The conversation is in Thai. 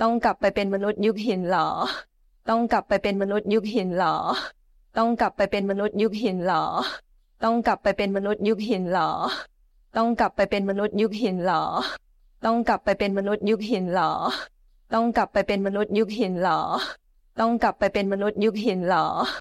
ต้องกลับไปเป็นมนุษย์ยุคหินเหรอ ต้องกลับไปเป็นมนุษย์ยุคหินเหรอ ต้องกลับไปเป็นมนุษย์ยุคหินเหรอ ต้องกลับไปเป็นมนุษย์ยุคหินเหรอ ต้องกลับไปเป็นมนุษย์ยุคหินเหรอ ต้องกลับไปเป็นมนุษย์ยุคหินเหรอ ต้องกลับไปเป็นมนุษย์ยุคหินเหรอ ต้องกลับไปเป็นมนุษย์ยุคหินเหรอ